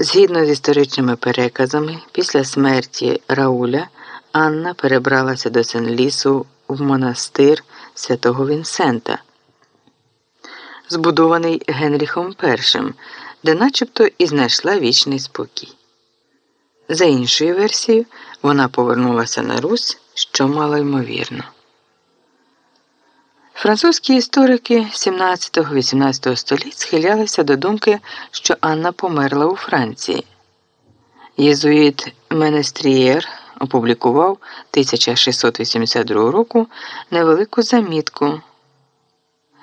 Згідно з історичними переказами, після смерті Рауля Анна перебралася до Сен-Лісу в монастир святого Вінсента, збудований Генріхом І, де начебто і знайшла вічний спокій. За іншою версією, вона повернулася на Русь, що мало ймовірно. Французькі історики 17-18 століть схилялися до думки, що Анна померла у Франції. Єзуїт Менестрієр опублікував 1682 року невелику замітку,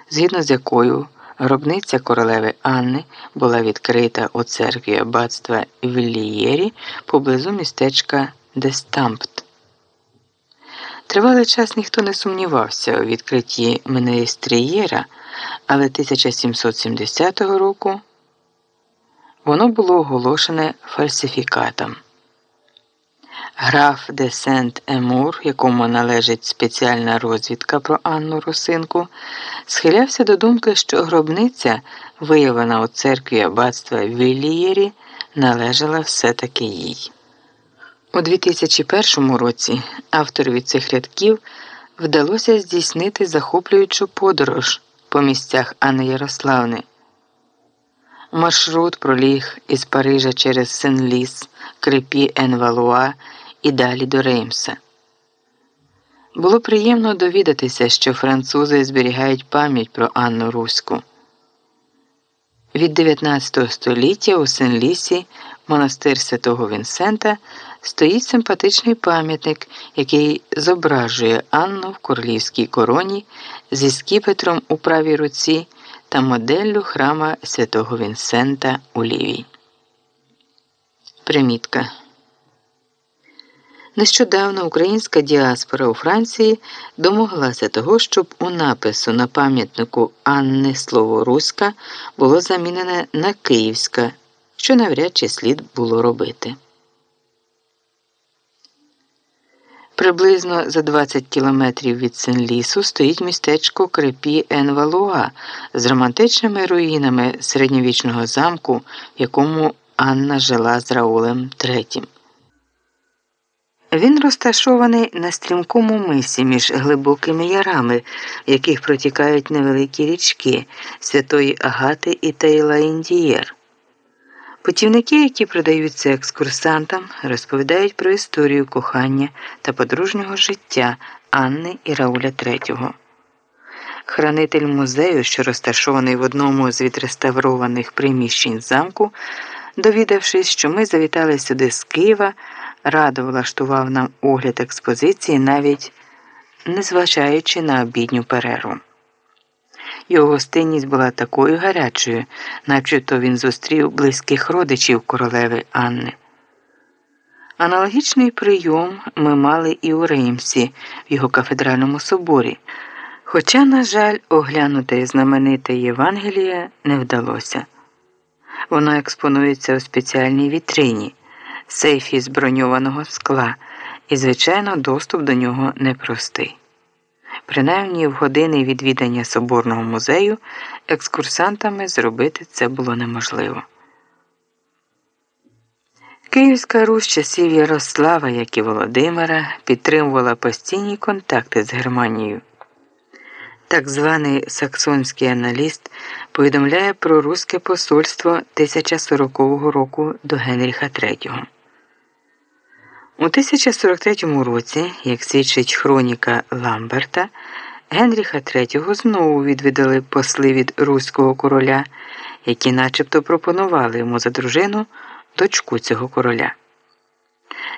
згідно з якою гробниця королеви Анни була відкрита у церкві аббатства Віллієрі поблизу містечка Дестампт. Тривалий час ніхто не сумнівався у відкритті Менестрієра, але 1770 року воно було оголошене фальсифікатом. Граф де Сент Емур, якому належить спеціальна розвідка про Анну Русинку, схилявся до думки, що гробниця, виявлена у церкві аббатства Віллієрі, належала все-таки їй. У 2001 році авторові цих рядків вдалося здійснити захоплюючу подорож по місцях Анни Ярославни. Маршрут проліг із Парижа через Сен-Ліс, Крепі-ен-Валуа і далі до Реймса. Було приємно довідатися, що французи зберігають пам'ять про Анну Руську. Від 19 століття у Сен-Лісі, монастир святого Вінсента, стоїть симпатичний пам'ятник, який зображує Анну в королівській короні зі скіпетром у правій руці та моделлю храма святого Вінсента у лівій. Примітка. Нещодавно українська діаспора у Франції домоглася того, щоб у напису на пам'ятнику Анни слово Руська було замінене на Київська, що навряд чи слід було робити. Приблизно за 20 кілометрів від Сен-Лісу стоїть містечко Крепі Енвалуа з романтичними руїнами середньовічного замку, в якому Анна жила з Раулем III. Він розташований на стрімкому мисі між глибокими ярами, в яких протікають невеликі річки Святої Агати і Тейла Індієр. Путівники, які продаються екскурсантам, розповідають про історію кохання та подружнього життя Анни і Рауля III. Хранитель музею, що розташований в одному з відреставрованих приміщень замку, довідавшись, що ми завітали сюди з Києва радо влаштував нам огляд експозиції, навіть не зважаючи на обідню перерву. Його гостинність була такою гарячою, начебто він зустрів близьких родичів королеви Анни. Аналогічний прийом ми мали і у Реймсі, в його кафедральному соборі. Хоча, на жаль, оглянути знамените Євангеліє не вдалося. Воно експонується у спеціальній вітрині сейфі з броньованого скла, і, звичайно, доступ до нього непростий. Принаймні в години відвідання соборного музею екскурсантами зробити це було неможливо. Київська Русь часів Ярослава, як і Володимира, підтримувала постійні контакти з Германією. Так званий саксонський аналіст повідомляє про руське посольство 1040 року до Генріха III. У 1043 році, як свідчить хроніка Ламберта, Генріха III знову відвідали посли від руського короля, які начебто пропонували йому за дружину дочку цього короля.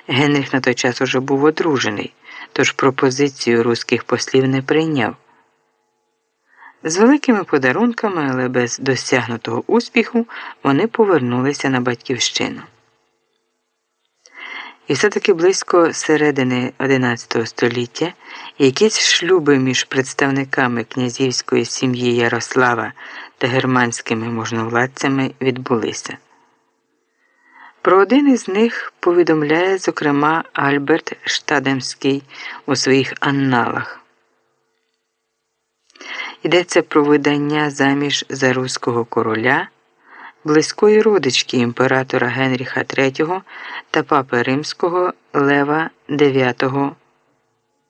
Генріх на той час уже був одружений, тож пропозицію руських послів не прийняв. З великими подарунками, але без досягнутого успіху, вони повернулися на батьківщину. І все-таки близько середини XI століття якісь шлюби між представниками князівської сім'ї Ярослава та германськими можновладцями відбулися. Про один із них повідомляє, зокрема, Альберт Штадемський у своїх анналах. Йдеться про видання заміж за руського короля близької родички імператора Генріха III та папи Римського Лева IX